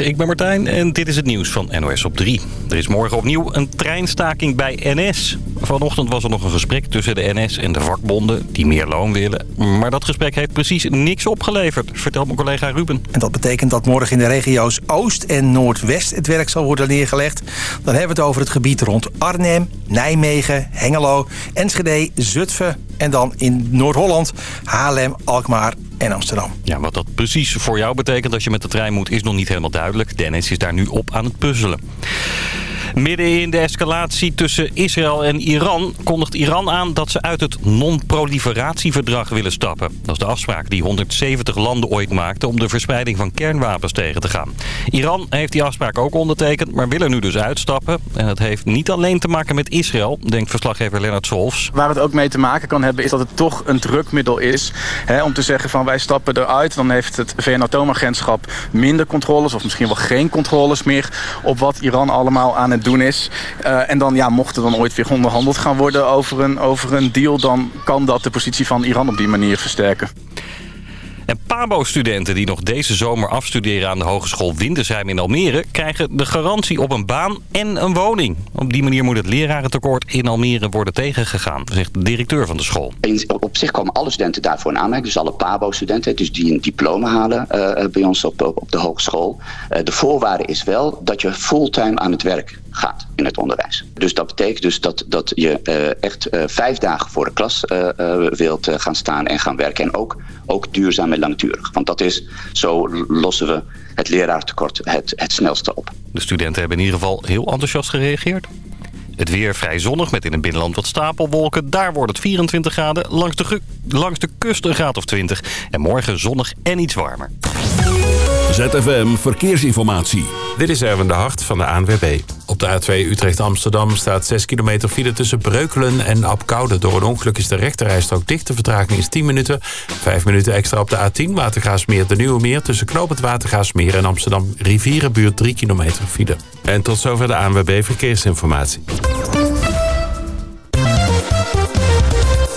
Ik ben Martijn en dit is het nieuws van NOS op 3. Er is morgen opnieuw een treinstaking bij NS. Vanochtend was er nog een gesprek tussen de NS en de vakbonden die meer loon willen. Maar dat gesprek heeft precies niks opgeleverd, vertelt mijn collega Ruben. En dat betekent dat morgen in de regio's Oost en Noordwest het werk zal worden neergelegd. Dan hebben we het over het gebied rond Arnhem, Nijmegen, Hengelo, Enschede, Zutphen... en dan in Noord-Holland, Haarlem, Alkmaar en Amsterdam. Ja, wat dat precies voor jou betekent als je met de trein moet is nog niet helemaal duidelijk. Dennis is daar nu op aan het puzzelen. Midden in de escalatie tussen Israël en Iran kondigt Iran aan dat ze uit het non-proliferatieverdrag willen stappen. Dat is de afspraak die 170 landen ooit maakten om de verspreiding van kernwapens tegen te gaan. Iran heeft die afspraak ook ondertekend, maar wil er nu dus uitstappen. En dat heeft niet alleen te maken met Israël, denkt verslaggever Lennart Solfs. Waar het ook mee te maken kan hebben is dat het toch een drukmiddel is. Hè, om te zeggen van wij stappen eruit, dan heeft het VN-atoomagentschap minder controles of misschien wel geen controles meer op wat Iran allemaal aan het doen is. Uh, en dan ja, mocht er dan ooit weer onderhandeld gaan worden over een, over een deal... dan kan dat de positie van Iran op die manier versterken. En PABO-studenten die nog deze zomer afstuderen aan de Hogeschool Windesheim in Almere... krijgen de garantie op een baan en een woning. Op die manier moet het lerarentekort in Almere worden tegengegaan, zegt de directeur van de school. Op zich komen alle studenten daarvoor in aanmerking, dus alle PABO-studenten... dus die een diploma halen uh, bij ons op, op de hogeschool. Uh, de voorwaarde is wel dat je fulltime aan het werk gaat in het onderwijs. Dus dat betekent dus dat, dat je uh, echt uh, vijf dagen voor de klas uh, wilt gaan staan en gaan werken. En ook, ook duurzaam en langdurig. Want dat is, zo lossen we het leraartekort het, het snelste op. De studenten hebben in ieder geval heel enthousiast gereageerd. Het weer vrij zonnig met in het binnenland wat stapelwolken. Daar wordt het 24 graden. Langs de, langs de kust een graad of 20. En morgen zonnig en iets warmer. ZFM Verkeersinformatie. Dit is Erwin de Hart van de ANWB. Op de A2 Utrecht-Amsterdam staat 6 kilometer file tussen Breukelen en Apkoude. Door een ongeluk is de rechterrijstrook dicht. De vertraging is 10 minuten. 5 minuten extra op de A10 Watergaasmeer de Nieuwe Meer... tussen Knoop Watergaasmeer en Amsterdam Rivierenbuurt 3 kilometer file. En tot zover de ANWB Verkeersinformatie.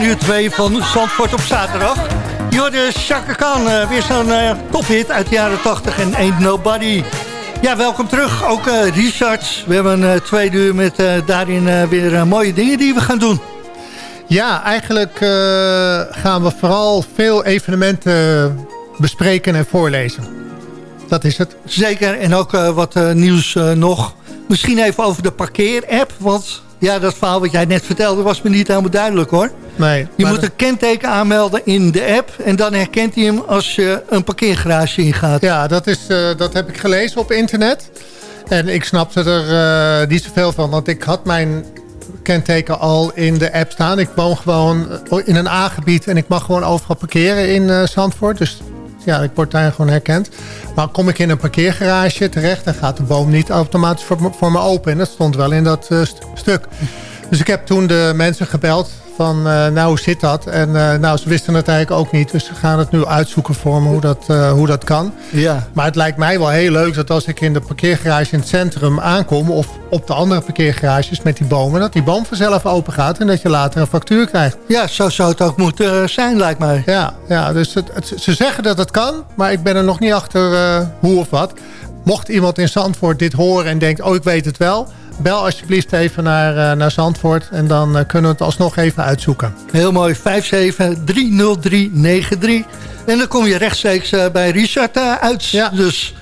Van uur 2 van Zandvoort op zaterdag. Jorde Chaka Khan, uh, weer zo'n uh, tophit uit de jaren 80 en Ain't Nobody. Ja, welkom terug. Ook uh, Richard. We hebben een tweede uur met daarin weer mooie dingen die we gaan doen. Ja, eigenlijk gaan we vooral veel evenementen bespreken en voorlezen. Dat is het. Zeker, en ook wat nieuws nog. Misschien even over de parkeer-app, want ja, dat verhaal wat jij net vertelde was me niet helemaal duidelijk hoor. Nee, je moet een kenteken aanmelden in de app en dan herkent hij hem als je een parkeergarage ingaat. Ja, dat, is, uh, dat heb ik gelezen op internet. En ik snapte er uh, niet zoveel van, want ik had mijn kenteken al in de app staan. Ik woon gewoon in een A-gebied en ik mag gewoon overal parkeren in uh, Zandvoort. Dus ja, ik word daar gewoon herkend. Maar kom ik in een parkeergarage terecht... dan gaat de boom niet automatisch voor, voor me open. En dat stond wel in dat stuk. Dus ik heb toen de mensen gebeld van, uh, nou, hoe zit dat? En uh, nou, ze wisten het eigenlijk ook niet. Dus ze gaan het nu uitzoeken voor me hoe dat, uh, hoe dat kan. Ja. Maar het lijkt mij wel heel leuk dat als ik in de parkeergarage in het centrum aankom... of op de andere parkeergarages met die bomen... dat die boom vanzelf open gaat en dat je later een factuur krijgt. Ja, zo zou het ook moeten zijn, lijkt mij. Ja, ja dus het, het, ze zeggen dat het kan, maar ik ben er nog niet achter hoe of wat. Mocht iemand in Zandvoort dit horen en denkt, oh, ik weet het wel bel alsjeblieft even naar, uh, naar Zandvoort. En dan uh, kunnen we het alsnog even uitzoeken. Heel mooi. 5730393. En dan kom je rechtstreeks uh, bij Richard uit. Ja. Dus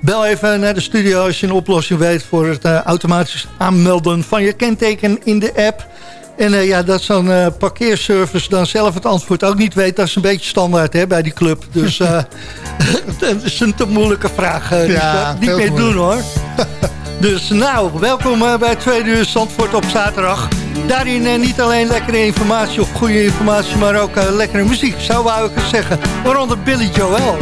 bel even naar de studio als je een oplossing weet... voor het automatisch aanmelden van je kenteken in de app. En ja, dat zo'n parkeerservice dan zelf het antwoord ook niet weet... dat is een beetje standaard hè, bij die club. Dus dat is een te moeilijke vraag. ja, niet meer doen hoor. Dus nou, welkom uh, bij Tweede Uur Zandvoort op zaterdag. Daarin uh, niet alleen lekkere informatie of goede informatie, maar ook uh, lekkere muziek, zou ik zeggen. Waaronder Billy Joel.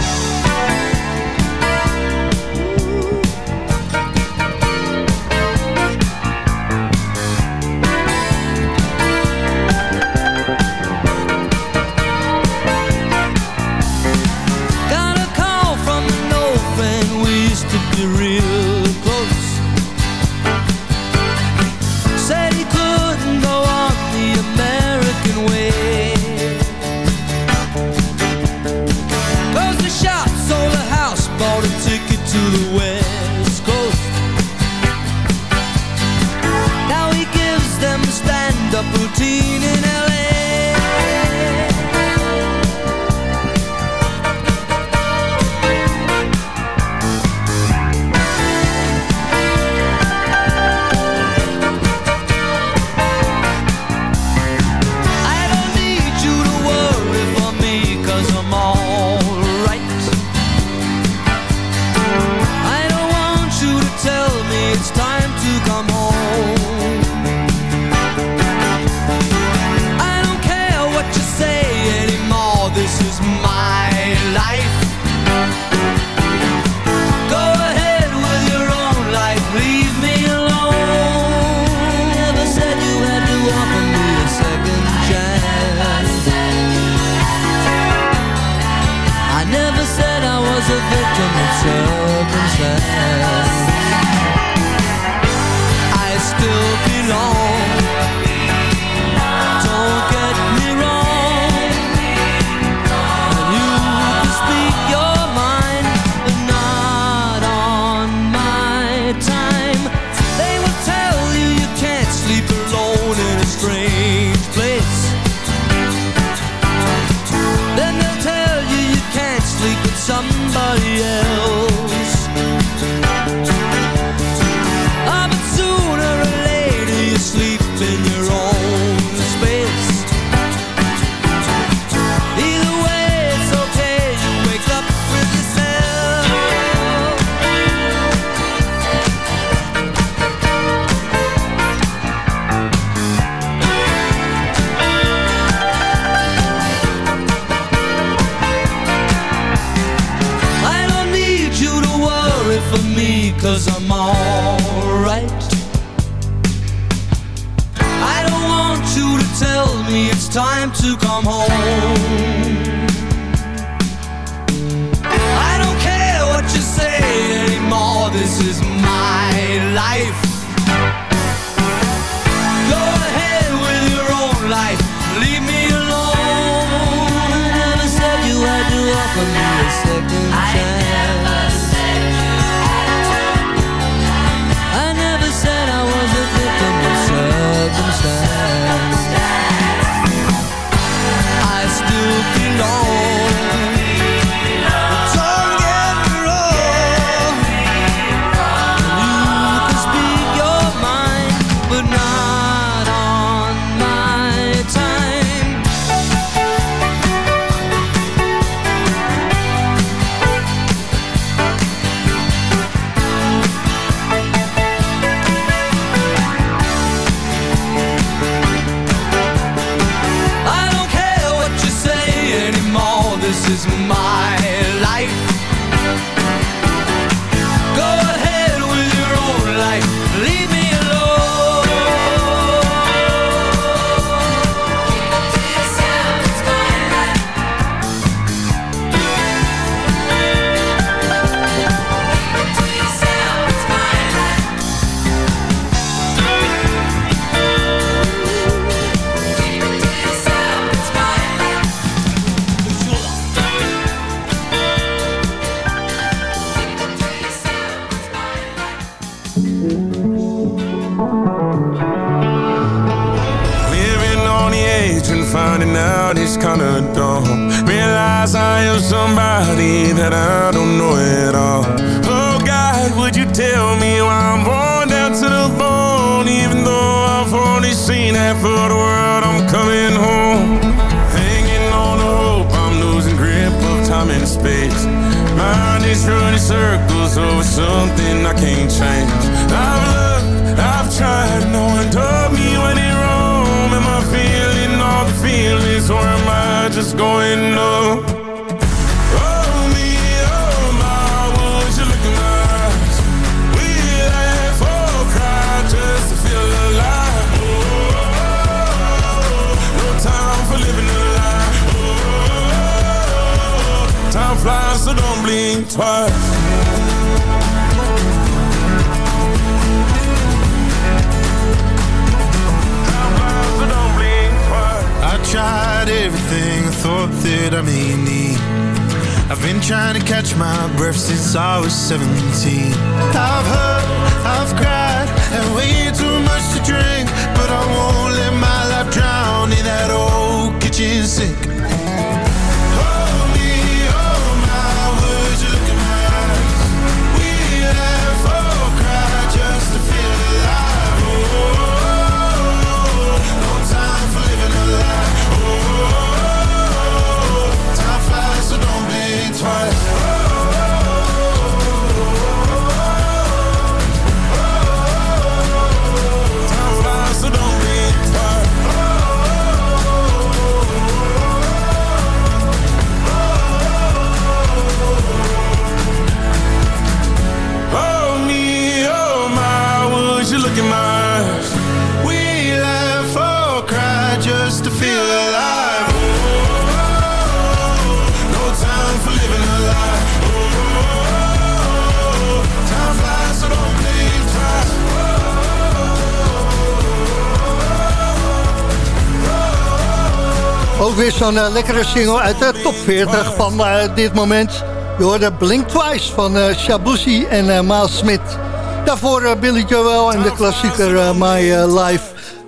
Zo'n eh, lekkere single uit de top 40 van eh, dit moment. Je hoorde Blink Twice van uh, Shabuzi en uh, Miles Smith. Daarvoor eh, Billy Joel en de klassieker eh, My eh, Life.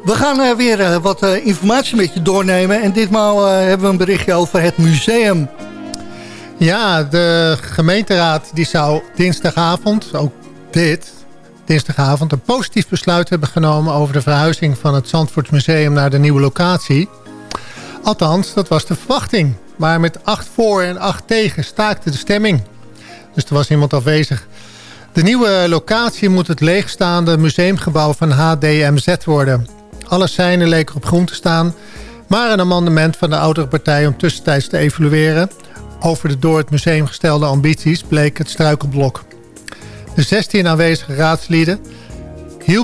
We gaan eh, weer eh, wat eh, informatie met je doornemen. En ditmaal eh, hebben we een berichtje over het museum. Ja, de gemeenteraad die zou dinsdagavond, ook dit, dinsdagavond... een positief besluit hebben genomen over de verhuizing van het Zandvoortsmuseum naar de nieuwe locatie. Althans, dat was de verwachting. Maar met 8 voor en 8 tegen staakte de stemming. Dus er was iemand afwezig. De nieuwe locatie moet het leegstaande museumgebouw van HDMZ worden. Alle seinen leken op groen te staan... maar een amendement van de oudere partij om tussentijds te evalueren... over de door het museum gestelde ambities bleek het struikelblok. De 16 aanwezige raadslieden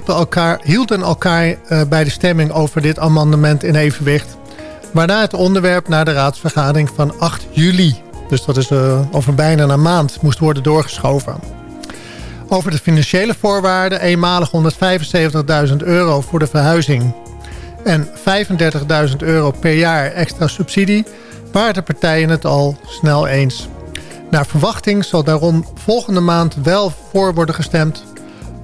elkaar, hielden elkaar eh, bij de stemming over dit amendement in evenwicht... waarna het onderwerp naar de raadsvergadering van 8 juli... dus dat is uh, over bijna een maand, moest worden doorgeschoven. Over de financiële voorwaarden eenmalig 175.000 euro voor de verhuizing... en 35.000 euro per jaar extra subsidie... waren de partijen het al snel eens. Naar verwachting zal daarom volgende maand wel voor worden gestemd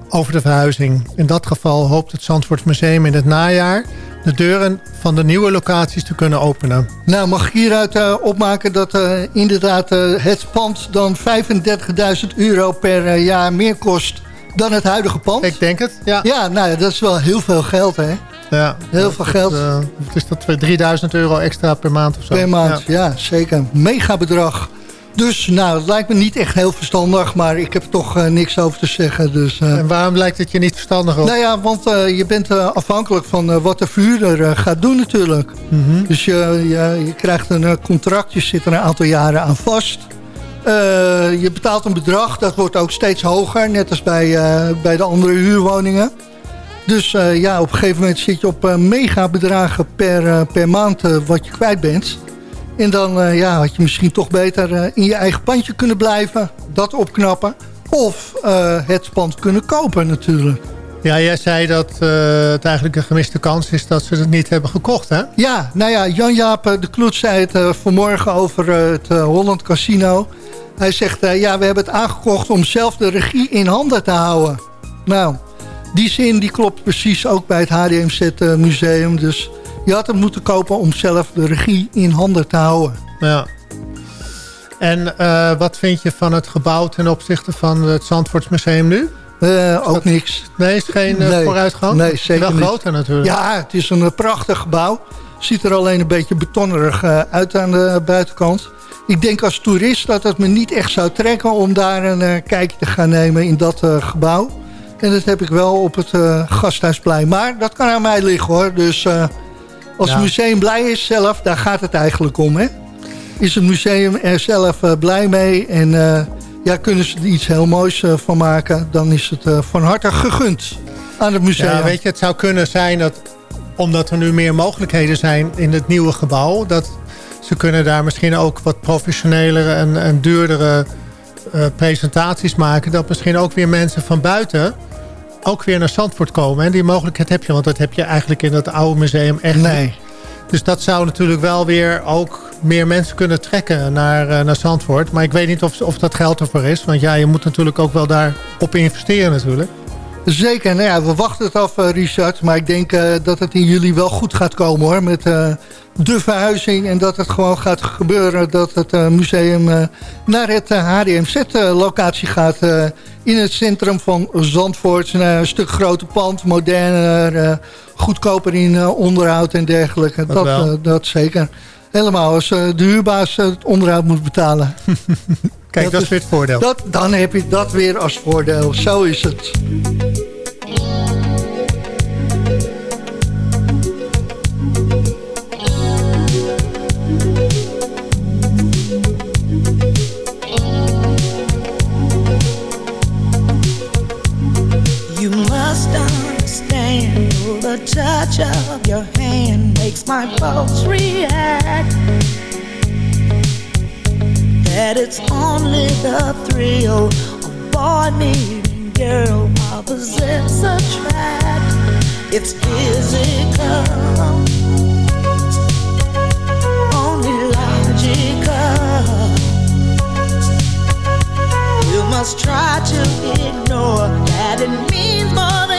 over de verhuizing. In dat geval hoopt het Zandvoortsmuseum in het najaar de deuren van de nieuwe locaties te kunnen openen. Nou, mag ik hieruit uh, opmaken dat uh, inderdaad uh, het pand dan 35.000 euro per jaar meer kost dan het huidige pand? Ik denk het, ja. Ja, nou dat is wel heel veel geld, hè? Ja. Heel veel geld. Het is dat 3000 euro extra per maand of zo? Per maand, ja, ja zeker. Mega bedrag. Dus nou, het lijkt me niet echt heel verstandig, maar ik heb toch uh, niks over te zeggen. Dus, uh, en waarom lijkt het je niet verstandig op? Nou ja, want uh, je bent afhankelijk van wat de vuurder gaat doen natuurlijk. Mm -hmm. Dus je, je, je, krijgt een contract, je zit er een aantal jaren aan vast. je betaalt een bedrag, dat wordt ook steeds hoger, net als bij, bij de andere huurwoningen. Dus ja, op een gegeven moment zit je op mega bedragen per, per maand wat je kwijt bent. En dan uh, ja, had je misschien toch beter uh, in je eigen pandje kunnen blijven. Dat opknappen. Of uh, het pand kunnen kopen natuurlijk. Ja, jij zei dat het eigenlijk een gemiste kans is dat ze het niet hebben gekocht, hè? Ja, nou ja, Jan-Jaap de Kloet zei het vanmorgen over het Holland Casino. Hij zegt, ja, we hebben het aangekocht om zelf de regie in handen te houden. Nou, Die zin die klopt precies ook bij het HDMZ eh, Museum. Dus je had hem moeten kopen om zelf de regie in handen te houden. Ja. En uh, wat vind je van het gebouw ten opzichte van het Zandvoortsmuseum nu? Uh, ook niks. Nee, is geen uh, nee, vooruitgang? Nee, zeker Wel niet. groter natuurlijk. Ja, het is een prachtig gebouw. Ziet er alleen een beetje betonnerig uit aan de buitenkant. Ik denk als toerist dat het me niet echt zou trekken... om daar een kijkje te gaan nemen in dat gebouw. En dat heb ik wel op het Gasthuisplein. Maar dat kan aan mij liggen hoor. Dus als het museum blij is zelf, daar gaat het eigenlijk om. Hè? Is het museum er zelf blij mee en ja, kunnen ze er iets heel moois uh, van maken... dan is het van harte gegund aan het museum. Ja, weet je, het zou kunnen zijn dat... omdat er nu meer mogelijkheden zijn in het nieuwe gebouw... dat ze kunnen daar misschien ook wat professionelere en, en duurdere uh, presentaties maken... dat misschien ook weer mensen van buiten ook weer naar Zandvoort komen. En die mogelijkheid heb je, want dat heb je eigenlijk in het oude museum echt nee. niet. Dus dat zou natuurlijk wel weer ook meer mensen kunnen trekken naar, uh, naar Zandvoort. Maar ik weet niet of, of dat geld ervoor is. Want ja, je moet natuurlijk ook wel daarop investeren natuurlijk. Zeker, nou ja, we wachten het af uh, Richard. Maar ik denk uh, dat het in juli wel goed gaat komen hoor. Met de verhuizing en dat het gewoon gaat gebeuren. Dat het museum naar het HDMZ-locatie gaat. in het centrum van Zandvoort. een stuk groter pand, moderner, goedkoper in onderhoud en dergelijke. Dat, dat, dat zeker. Helemaal als de huurbaas het onderhoud moet betalen. Kijk, dat, dat is weer het voordeel. Dat, dan heb je dat weer als voordeel. Zo is het. You must understand the touch of your hand makes my pulse react. That it's only the thrill of boy meeting girl opposites attract. It's physical, only logical. You must try to ignore that it means more than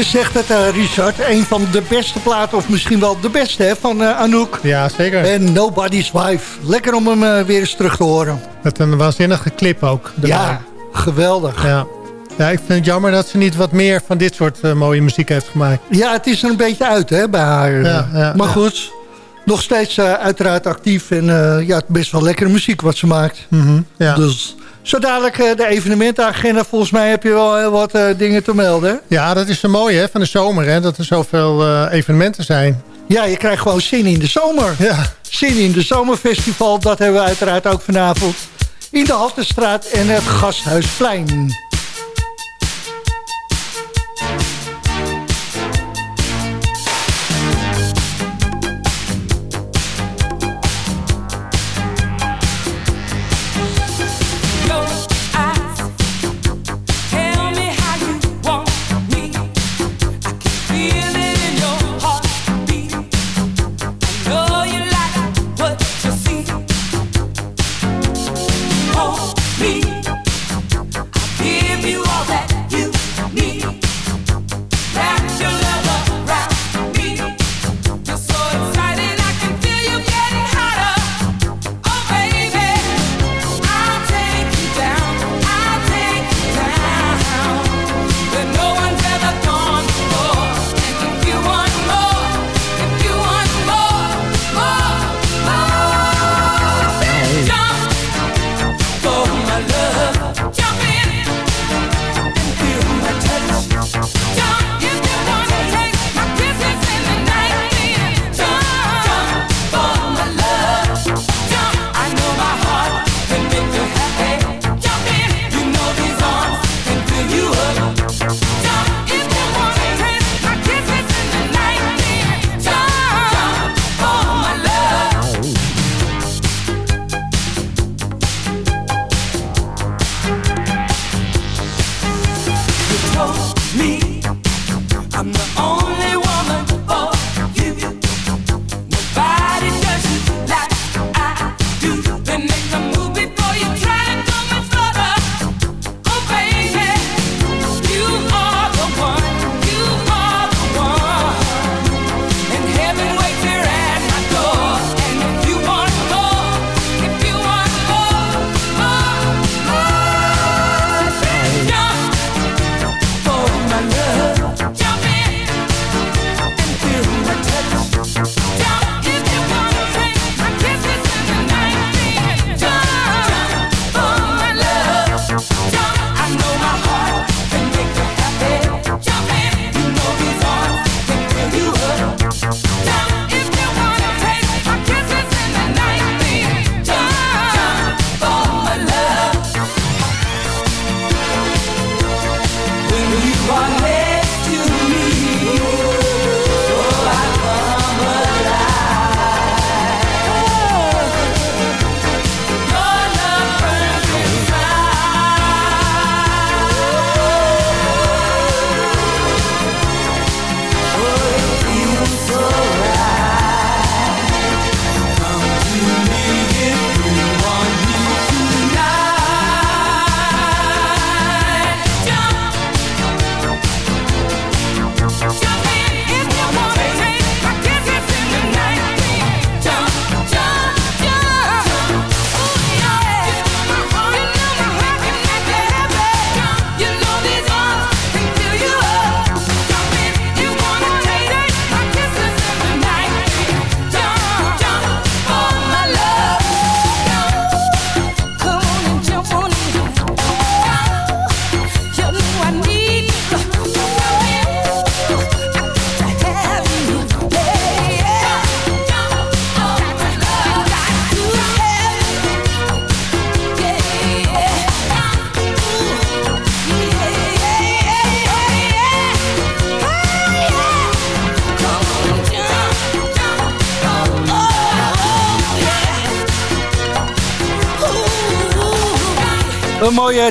je zegt dat eh, Richard. Een van de beste platen, of misschien wel de beste hè, van eh, Anouk. Ja, zeker. En Nobody's Wife. Lekker om hem eh, weer eens terug te horen. Met een waanzinnige clip ook. Ja, geweldig. Ja. ja, ik vind het jammer dat ze niet wat meer van dit soort mooie muziek heeft gemaakt. Ja, het is er een beetje uit hè, bij haar. Ja, maar goed, nog steeds uiteraard actief. En ja, best wel lekkere muziek wat ze maakt. Mhm, ja. Dus... Zo dadelijk eh, de evenementenagenda. Volgens mij heb je wel heel wat eh, dingen te melden. Ja, dat is zo mooi hè, van de zomer. Hè, dat er zoveel evenementen zijn. Ja, je krijgt gewoon zin in de zomer. Ja. Zin in de zomerfestival. Dat hebben we uiteraard ook vanavond. In de Haltestraat en het Gasthuisplein.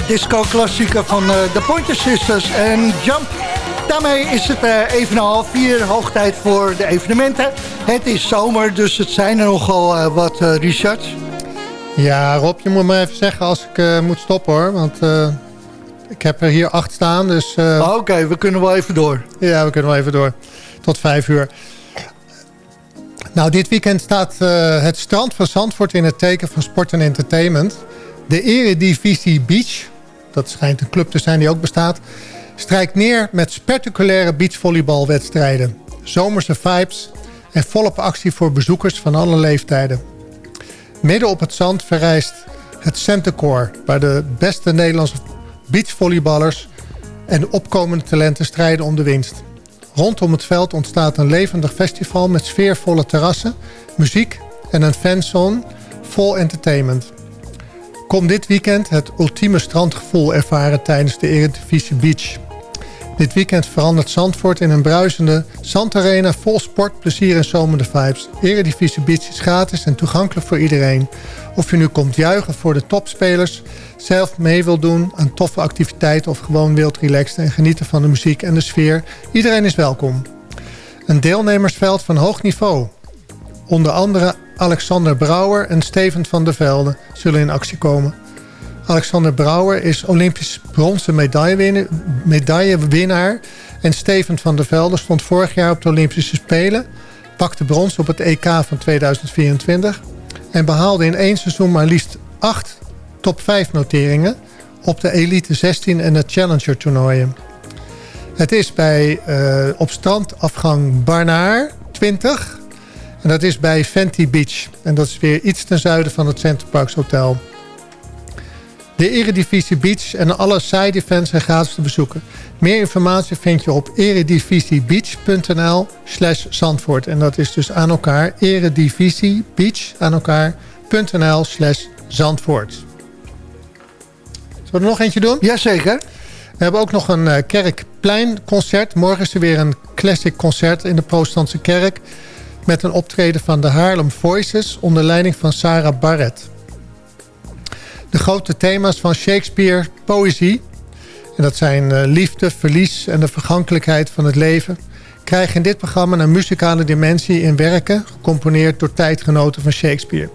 Disco-klassieker van uh, de Pointer Sisters en Jump. Daarmee is het uh, even een half vier, hoog tijd voor de evenementen. Het is zomer, dus het zijn er nogal uh, wat, Richard. Ja, Rob, je moet me even zeggen als ik moet stoppen hoor. Want ik heb er hier acht staan, dus... Oh, Oké, we kunnen wel even door. Ja, we kunnen wel even door. Tot vijf uur. Nou, dit weekend staat het strand van Zandvoort in het teken van sport en entertainment... De Eredivisie Beach, dat schijnt een club te zijn die ook bestaat... strijkt neer met spectaculaire beachvolleybalwedstrijden. Zomerse vibes en volop actie voor bezoekers van alle leeftijden. Midden op het zand verrijst het Centercore... waar de beste Nederlandse beachvolleyballers en opkomende talenten strijden om de winst. Rondom het veld ontstaat een levendig festival met sfeervolle terrassen, muziek en een fanzone vol entertainment. Kom dit weekend het ultieme strandgevoel ervaren tijdens de Eredivisie Beach. Dit weekend verandert Zandvoort in een bruisende zandarena vol sport, plezier en zomende vibes. Eredivisie Beach is gratis en toegankelijk voor iedereen. Of je nu komt juichen voor de topspelers, zelf mee wil doen aan toffe activiteiten of gewoon wilt relaxen en genieten van de muziek en de sfeer, iedereen is welkom. Een deelnemersveld van hoog niveau. Onder andere Alexander Brouwer en Steven van der Velde zullen in actie komen. Alexander Brouwer is Olympisch bronzen medaillewinnaar... en Steven van der Velde stond vorig jaar op de Olympische Spelen... pakte brons op het EK van 2024... en behaalde in één seizoen maar liefst acht top 5 noteringen... op de Elite 16 en de Challenger toernooien. Het is bij uh, op strandafgang Barnaar 20 en dat is bij Fenty Beach. En dat is weer iets ten zuiden van het Center Parks Hotel. De Eredivisie Beach en alle side events zijn gratis te bezoeken. Meer informatie vind je op eredivisiebeach.nl slash Zandvoort. En dat is dus aan elkaar eredivisiebeach aan elkaar.nl slash Zandvoort. Zullen we er nog eentje doen? Jazeker. We hebben ook nog een uh, kerkpleinconcert. Morgen is er weer een classic concert in de protestantse kerk met een optreden van de Haarlem Voices onder leiding van Sarah Barrett. De grote thema's van Shakespeare, poëzie, en dat zijn eh, liefde, verlies en de vergankelijkheid van het leven, krijgen in dit programma een muzikale dimensie in werken, gecomponeerd door tijdgenoten van Shakespeare.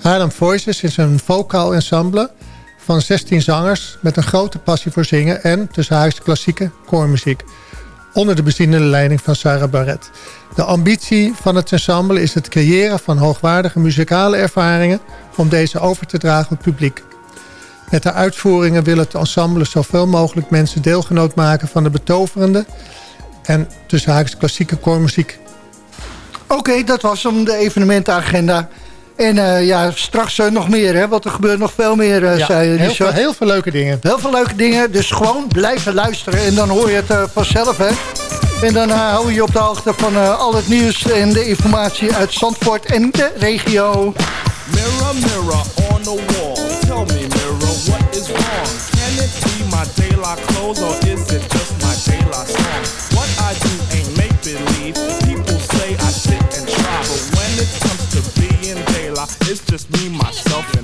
Haarlem Voices is een vocaal ensemble van 16 zangers met een grote passie voor zingen en tussen huis klassieke koormuziek onder de beziende leiding van Sarah Barrett. De ambitie van het ensemble is het creëren van hoogwaardige muzikale ervaringen... om deze over te dragen op het publiek. Met de uitvoeringen wil het ensemble zoveel mogelijk mensen deelgenoot maken... van de betoverende en tussen haakjes klassieke koormuziek. Oké, dat was om de evenementenagenda. En uh, ja, straks uh, nog meer, hè? want er gebeurt nog veel meer, uh, ja, zei heel veel, heel veel leuke dingen. Heel veel leuke dingen, dus gewoon blijven luisteren en dan hoor je het vanzelf, hè? En dan hou je je op de hoogte van al het nieuws en de informatie uit Zandvoort en de regio. Mirror, mirror on the wall, tell me mirror, what is wrong? Can it be my daylight clothes or is it just my daylight song? What I do it's just me, myself and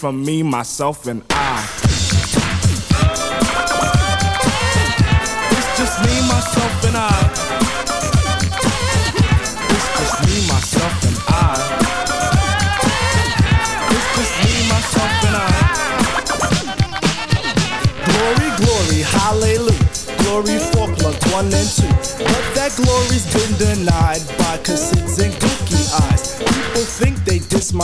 from me, myself, and I. It's just me, myself, and I. It's just me, myself, and I. It's just me, myself, and I. Glory, glory, hallelujah. Glory for plugs one and two. But that glory's been denied by cassettes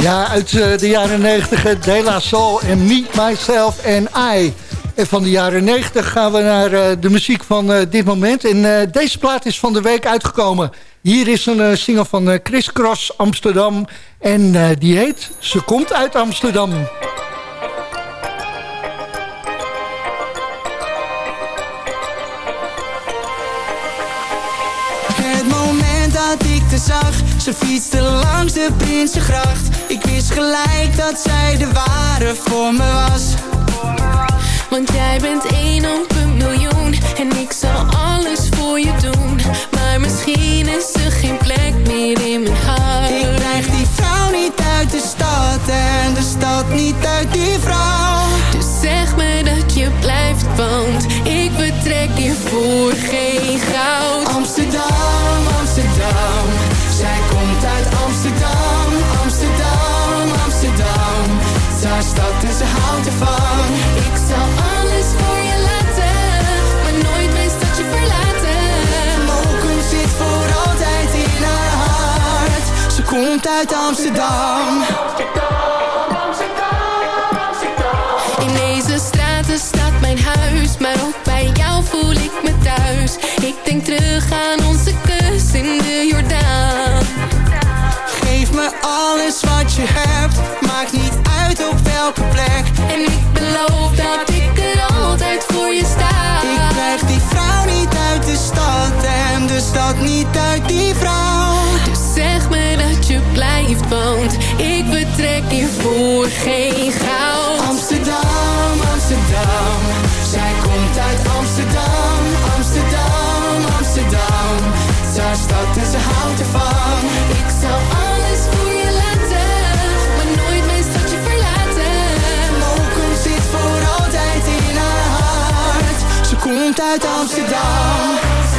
Ja, uit eh, de jaren 90, De La Soul en Me, Myself en I. En van de jaren 90 gaan we naar eh, de muziek van eh, dit moment. En eh, deze plaat is van de week uitgekomen. Hier is een eh, single van eh, Chris Cross Amsterdam. En eh, die heet Ze komt uit Amsterdam. Ze fietste langs de Prinsengracht. Ik wist gelijk dat zij de ware voor me was. Want jij bent één op een miljoen En ik zal alles voor je doen Maar misschien is er geen plek meer in mijn hart Ik krijg die vrouw niet uit de stad en de stad niet uit die vrouw. Dus zeg me dat je blijft Want ik vertrek hier voor geen goud Amsterdam, Amsterdam, uit Amsterdam. In deze straten staat mijn huis, maar ook bij jou voel ik me thuis. Ik denk terug aan onze kus in de Jordaan. Geef me alles wat je hebt, maakt niet uit op welke plek. En ik beloof dat ik er altijd voor je sta. Ik krijg die vrouw niet uit de stad en de stad niet uit die vrouw. Blijft, want ik vertrek hier voor geen goud. Amsterdam, Amsterdam, zij komt uit Amsterdam, Amsterdam, Amsterdam. Haar stad en ze houdt ervan. Ik zal alles voor je laten, maar nooit mijn stadje verlaten. Mokum zit voor altijd in haar hart. Ze komt uit Amsterdam.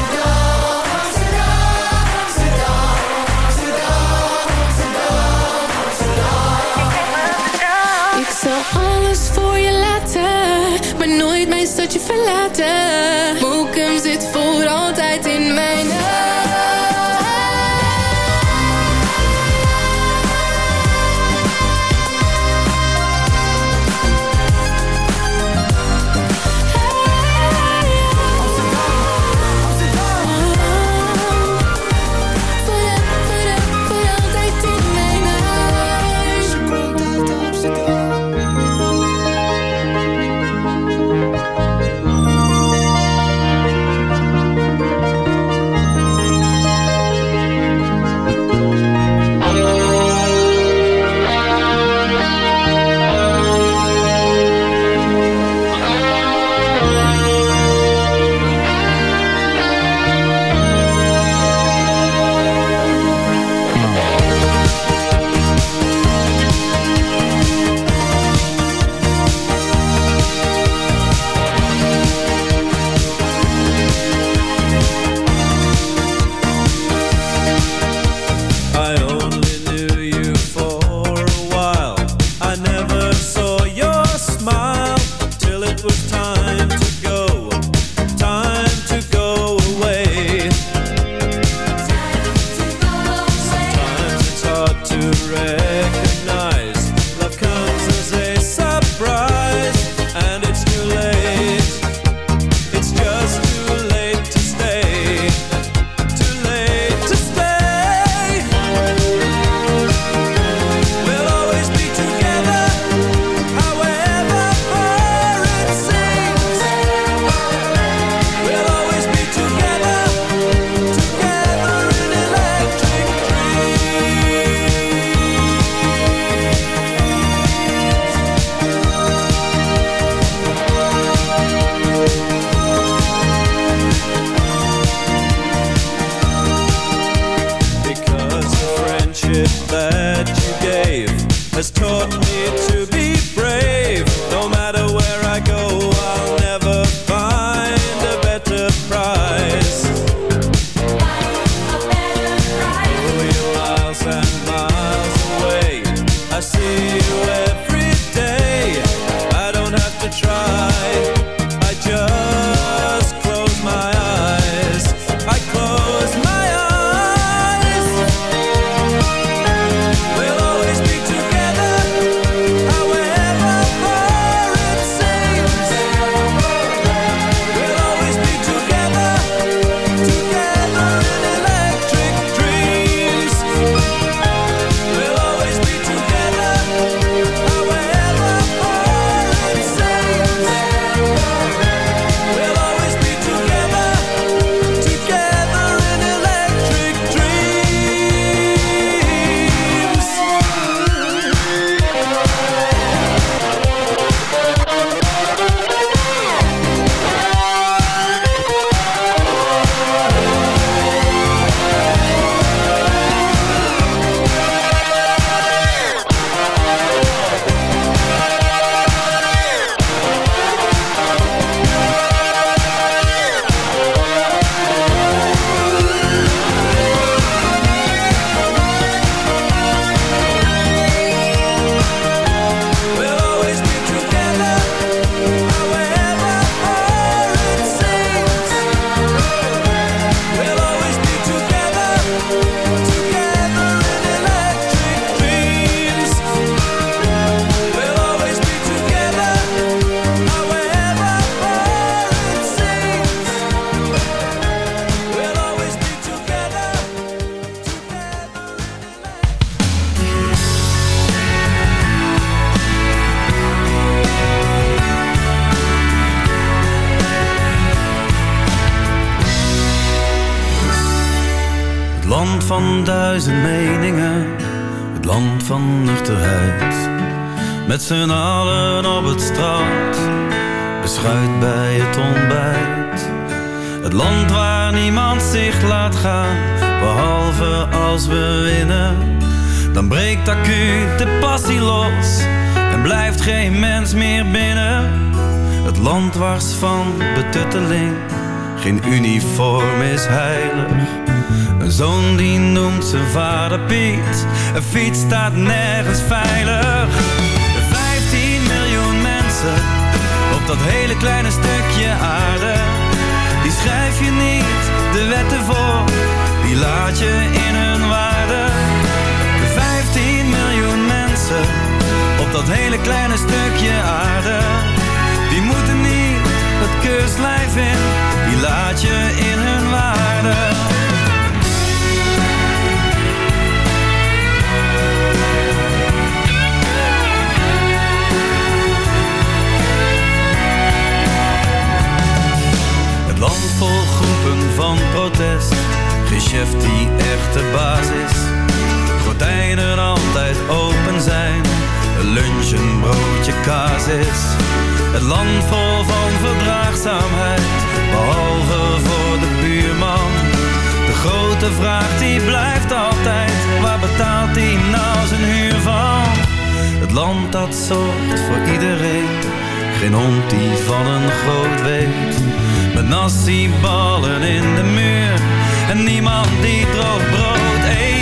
Stadje verlaten. Zit voor altijd in mijn land van duizend meningen, het land van nuchterheid. Met z'n allen op het strand, beschuit bij het ontbijt. Het land waar niemand zich laat gaan, behalve als we winnen. Dan breekt acuut de passie los en blijft geen mens meer binnen. Het land wars van betutteling, geen uniform is heilig. Zoon die noemt zijn vader Piet. Een fiets staat nergens veilig. 15 miljoen mensen op dat hele kleine stukje aarde. Die schrijf je niet de wetten voor, die laat je in hun waarde. 15 miljoen mensen op dat hele kleine stukje aarde. Die moeten niet het keurslijf in, die laat je in hun waarde. Land vol groepen van protest. Geen chef die echt de baas is. Gordijnen altijd open zijn. Lunch, een broodje kaas is. Het land vol van verdraagzaamheid. Behalve voor de buurman. De grote vraag die blijft altijd. Waar betaalt hij nou zijn huur van? Het land dat zorgt voor iedereen. Geen hond die van een groot weet. Met nasi-ballen in de muur. En niemand die droog brood eet.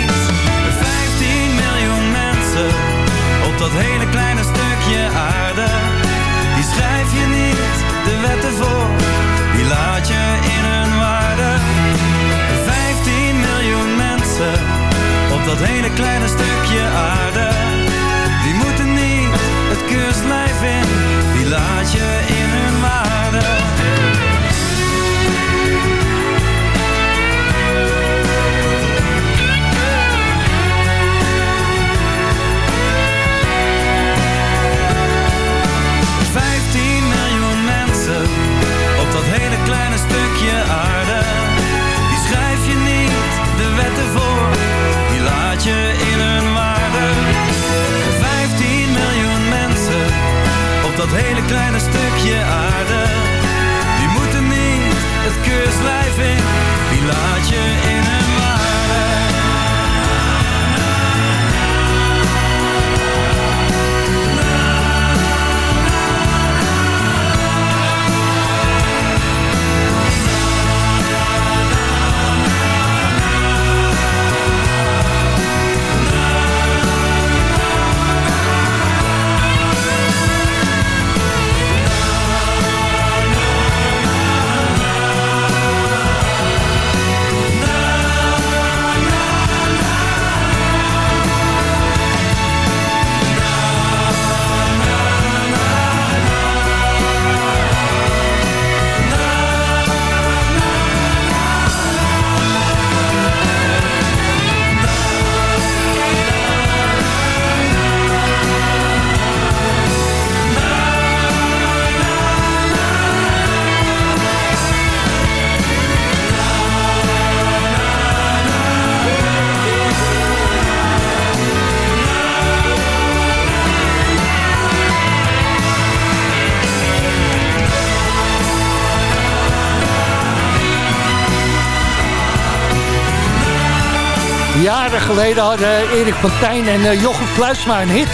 Geleden hadden Erik van Tijn en eh, Jochem Fluitsma een hit.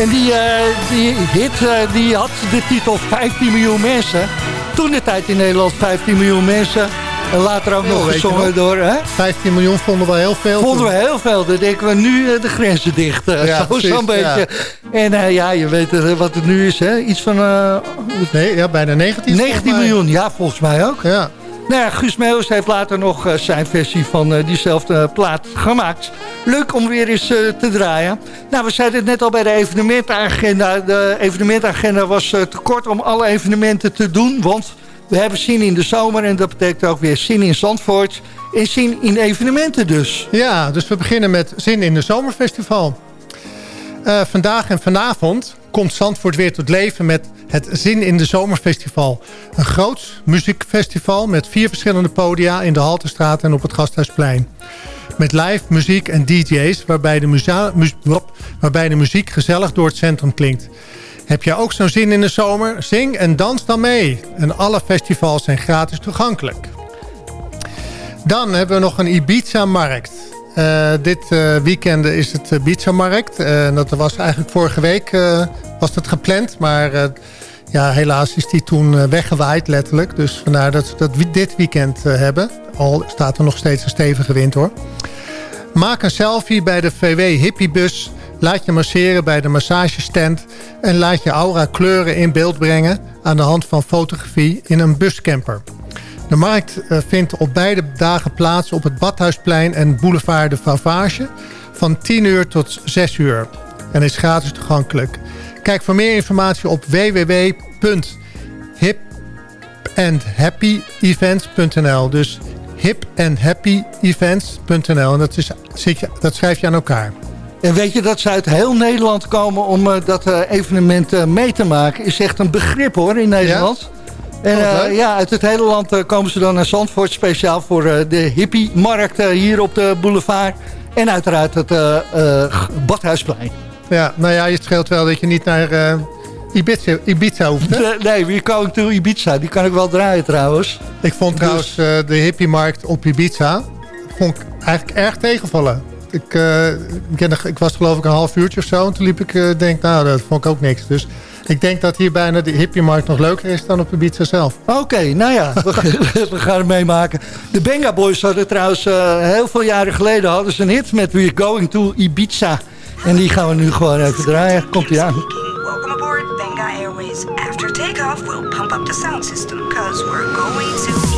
En die, eh, die hit eh, die had de titel 15 miljoen mensen. Toen de tijd in Nederland 15 miljoen mensen. En later ook nog gezongen door... Hè? 15 miljoen vonden we heel veel. Vonden we heel veel. Dan denken we nu eh, de grenzen dicht. eh, Ja, zo- Zo'n beetje. En eh, ja, je weet eh, wat het nu is. Hè? Iets van... eh, Nee, ja, bijna 19. 19 volgens mij. miljoen, ja, volgens mij ook. Ja. Nou Guus Meeuwis heeft later nog eh, zijn versie van eh, diezelfde plaat gemaakt. Leuk om weer eens eh, te draaien. Nou, we zeiden het net al bij de evenementenagenda. De evenementenagenda was te kort om alle evenementen te doen. Want we hebben zin in de zomer en dat betekent ook weer zin in Zandvoort. En zin in evenementen dus. Ja, dus we beginnen met Zin in de Zomerfestival. Vandaag en vanavond komt Zandvoort weer tot leven met het Zin in de Zomerfestival. Een groot muziekfestival met vier verschillende podia in de Haltestraat en op het Gasthuisplein. Met live muziek en dj's waarbij de, muziek gezellig door het centrum klinkt. Heb jij ook zo'n zin in de zomer? Zing en dans dan mee. En alle festivals zijn gratis toegankelijk. Dan hebben we nog een Ibiza-markt. Eh, dit eh, weekend is het Ibiza-markt. Eh, dat was eigenlijk vorige week was dat gepland. Maar ja, helaas is die toen eh, weggewaaid letterlijk. Dus vandaar dat dat wi- dit weekend eh, hebben. Al staat er nog steeds een stevige wind hoor. Maak een selfie bij de VW Hippiebus. Laat je masseren bij de massagestand. En laat je aura kleuren in beeld brengen... aan de hand van fotografie in een buscamper. De markt eh, vindt op beide dagen plaats op het Badhuisplein en Boulevard de Favage... van 10 uur tot 6 uur. En is gratis toegankelijk. Kijk voor meer informatie op www.hipandhappyevents.nl. Dus hipandhappyevents.nl. En dat, is, dat schrijf je aan elkaar. En weet je dat ze uit heel Nederland komen om eh, dat eh, evenement eh, mee te maken? Is echt een begrip hoor in Nederland. En Oh, ja, uit het hele land komen ze dan naar Zandvoort speciaal voor de hippie-markt hier op de boulevard. En uiteraard het Badhuisplein. Ja, nou ja, het scheelt wel dat je niet naar eh, Ibiza, Ibiza hoeft. Hè? Nee, nee, We're Going to Ibiza. Die kan ik wel draaien trouwens. Ik vond trouwens eh, de hippiemarkt op Ibiza vond ik eigenlijk erg tegenvallen. Ik, eh, ik, ik was geloof ik een half uurtje of zo. En toen liep ik, denk, nou, dat vond ik ook niks. Dus ik denk dat hier bijna de hippiemarkt nog leuker is dan op Ibiza zelf. Oké, nou ja, we, we gaan het meemaken. De Benga Boys hadden trouwens heel veel jaren geleden hadden ze een hit met We're Going to Ibiza. En die gaan we nu gewoon even draaien. Komt ie aan. Welcome aboard Benga Airways. After takeoff, we'll pump up the sound system because we're going to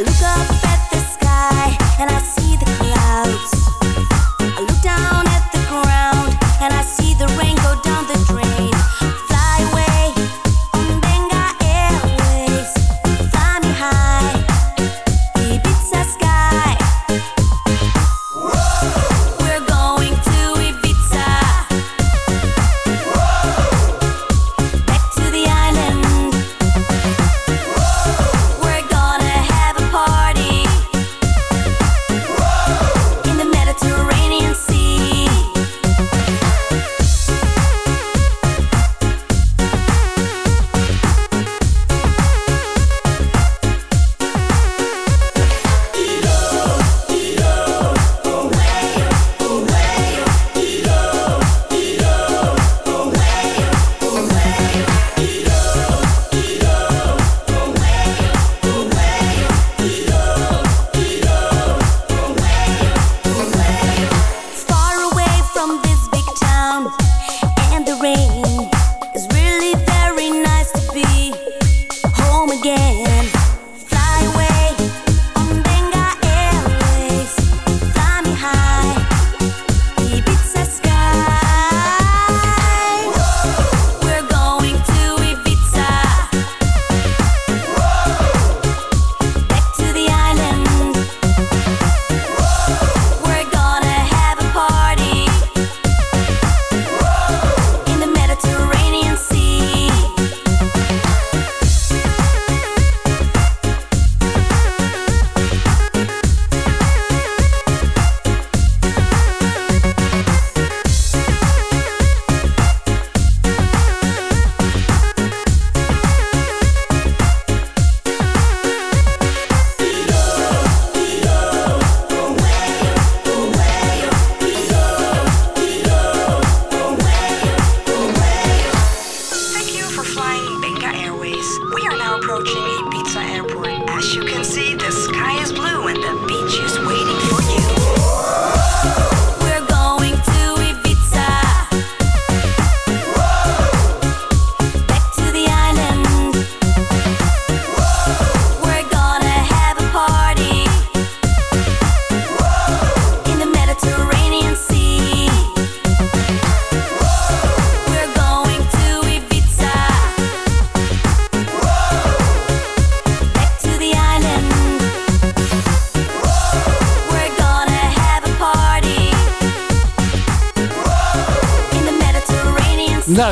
I look up at the sky and I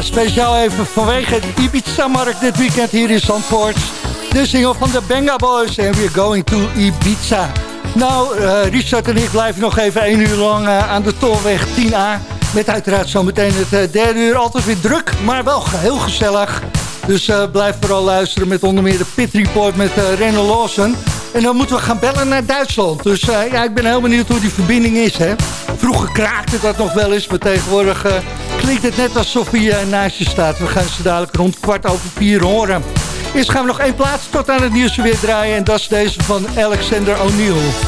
speciaal even vanwege de Ibiza-markt dit weekend hier in Zandvoort. De single van de Benga Boys en we're going to Ibiza. Nou, eh, Richard en ik blijven nog even één uur lang eh, aan de Tolweg 10A. Met uiteraard zometeen het eh, derde uur. Altijd weer druk, maar wel heel gezellig. Dus blijf vooral luisteren met onder meer de Pit Report met René Lawson. En dan moeten we gaan bellen naar Duitsland. Dus ja, ik ben heel benieuwd hoe die verbinding is. Hè? Vroeger kraakte dat nog wel eens, maar tegenwoordig klinkt het net alsof hij eh, naast je staat. We gaan ze dadelijk rond kwart over vier horen. Eerst gaan we nog één plaats tot aan het nieuws weer draaien. En dat is deze van Alexander O'Neill.